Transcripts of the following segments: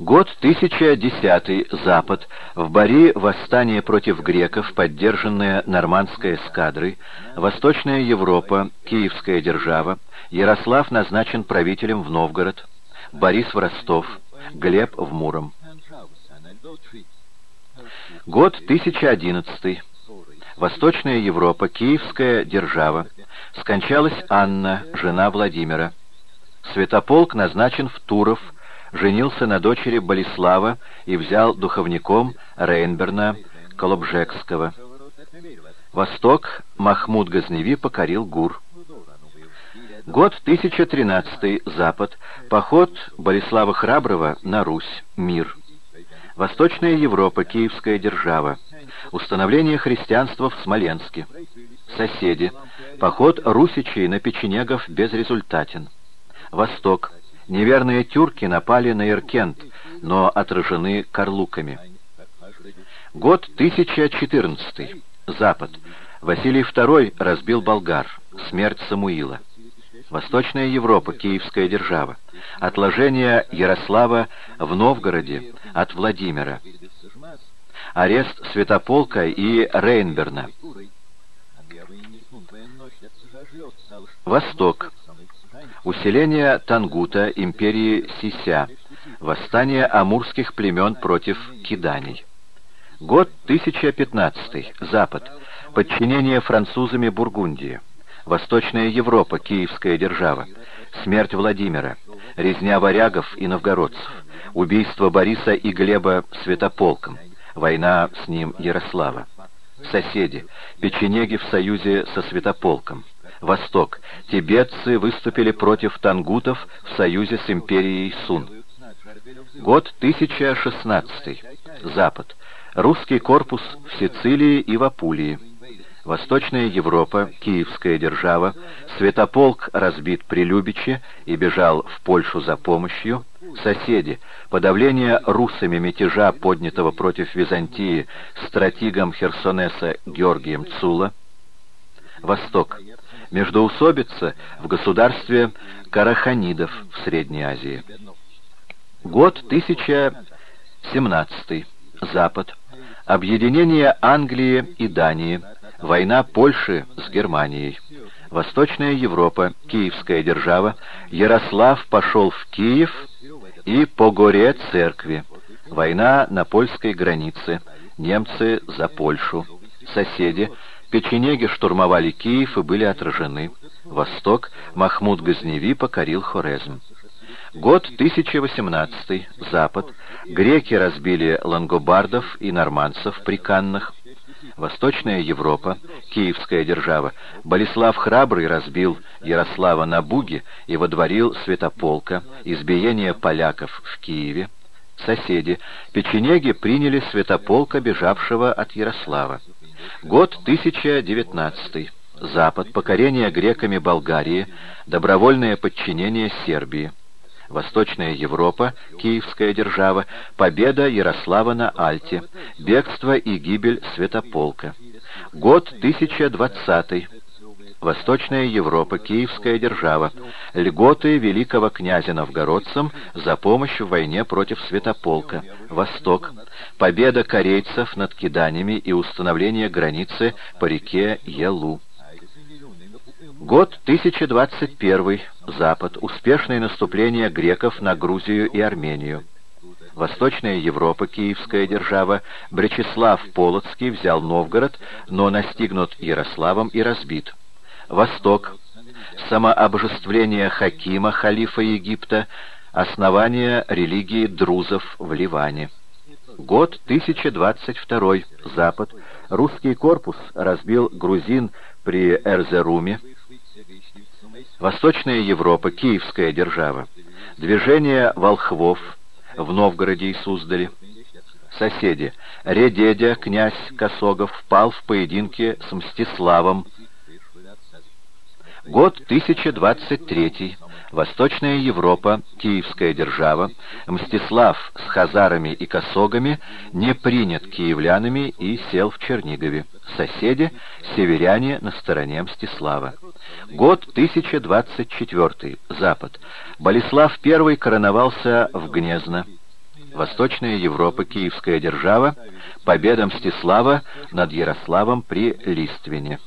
Год 1010. Запад. В Бари восстание против греков, поддержанное нормандской эскадрой. Восточная Европа, Киевская держава. Ярослав назначен правителем в Новгород. Борис в Ростов. Глеб в Муром. Год 1011. Восточная Европа, Киевская держава. Скончалась Анна, жена Владимира. Святополк назначен в Туров, женился на дочери Болеслава и взял духовником Рейнберна Колобжекского. Восток Махмуд Газневи покорил Гур. Год 1013. Запад. Поход Болеслава Храброго на Русь. Мир. Восточная Европа. Киевская держава. Установление христианства в Смоленске. Соседи. Поход русичей на печенегов безрезультатен. Восток. Неверные тюрки напали на Иркент, но отражены карлуками. Год 1014. Запад. Василий II разбил болгар. Смерть Самуила. Восточная Европа, Киевская держава. Отложение Ярослава в Новгороде от Владимира. Арест Святополка и Рейнберна. Восток. Усиление Тангута, империи Сися. Восстание амурских племен против киданий. Год 1015. Запад. Подчинение французами Бургундии. Восточная Европа, Киевская держава. Смерть Владимира. Резня варягов и новгородцев. Убийство Бориса и Глеба Святополком. Война с ним Ярослава. Соседи. Печенеги в союзе со Святополком. Восток. Тибетцы выступили против тангутов в союзе с империей Сун. Год 1016. Запад. Русский корпус в Сицилии и в Апулии. Восточная Европа, Киевская держава, Святополк разбит при Любиче и бежал в Польшу за помощью, соседи, подавление русами мятежа, поднятого против Византии стратегом Херсонеса Георгием Цула, Восток, междоусобица в государстве Караханидов в Средней Азии. Год 1017. Запад. Объединение Англии и Дании. Война Польши с Германией. Восточная Европа, Киевская держава. Ярослав пошел в Киев и по горе церкви. Война на польской границе. Немцы за Польшу. Соседи. Печенеги штурмовали Киев и были отражены. Восток. Махмуд Газневи покорил Хорезм. Год 1018. Запад. Греки разбили лангобардов и норманцев при Каннах. Восточная Европа, Киевская держава. Болеслав Храбрый разбил Ярослава на Буге и водворил Святополка, избиение поляков в Киеве. Соседи. Печенеги приняли Святополка, бежавшего от Ярослава. Год 1019. Запад. Покорение греками Болгарии. Добровольное подчинение Сербии. Восточная Европа, Киевская держава, победа Ярослава на Альте, бегство и гибель Святополка. Год 1020. Восточная Европа, Киевская держава, льготы великого князя новгородцам за помощь в войне против Святополка. Восток. Победа корейцев над киданями и установление границы по реке Елу. Год 1021. Запад. Успешное наступление греков на Грузию и Армению. Восточная Европа, Киевская держава, Бречеслав Полоцкий взял Новгород, но настигнут Ярославом и разбит. Восток. Самообожествление Хакима, халифа Египта, основание религии друзов в Ливане. Год 1022. Запад. Русский корпус разбил грузин при Эрзеруме. Восточная Европа, Киевская держава. Движение волхвов в Новгороде и Суздале. Соседи. Редедя, князь Косогов, впал в поединке с Мстиславом. Год 1023. Восточная Европа, Киевская держава, Мстислав с хазарами и косогами не принят киевлянами и сел в Чернигове. Соседи — северяне на стороне Мстислава. Год 1024. Запад. Болеслав I короновался в Гнезно. Восточная Европа, Киевская держава, победа Мстислава над Ярославом при Листвине.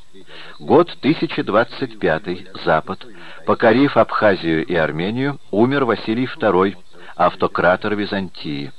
Год 1025, Запад. Покорив Абхазию и Армению, умер Василий II, автократор Византии.